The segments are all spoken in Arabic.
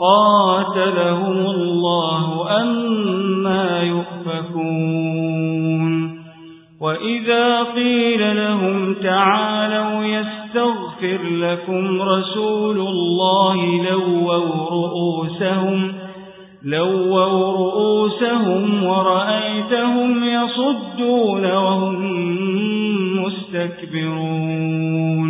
قاتلهم الله أما يؤفكون. وإذا قيل لهم تعالوا يستغفر لكم رسول الله لووا رؤوسهم لووا رؤوسهم ورأيتهم يصدون وهم مستكبرون.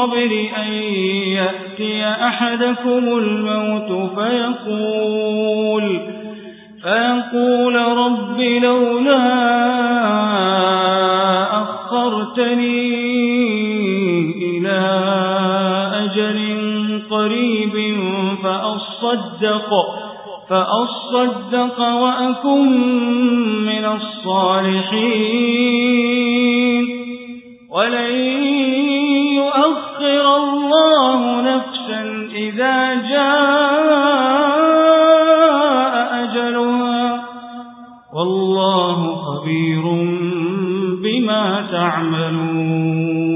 قبل أن يأتي أحدكم الموت فيقول فيقول رب لولا أخرتني إلى أجل قريب فأصدق فأصدق وأكن من الصالحين. ولن والله خبير بما تعملون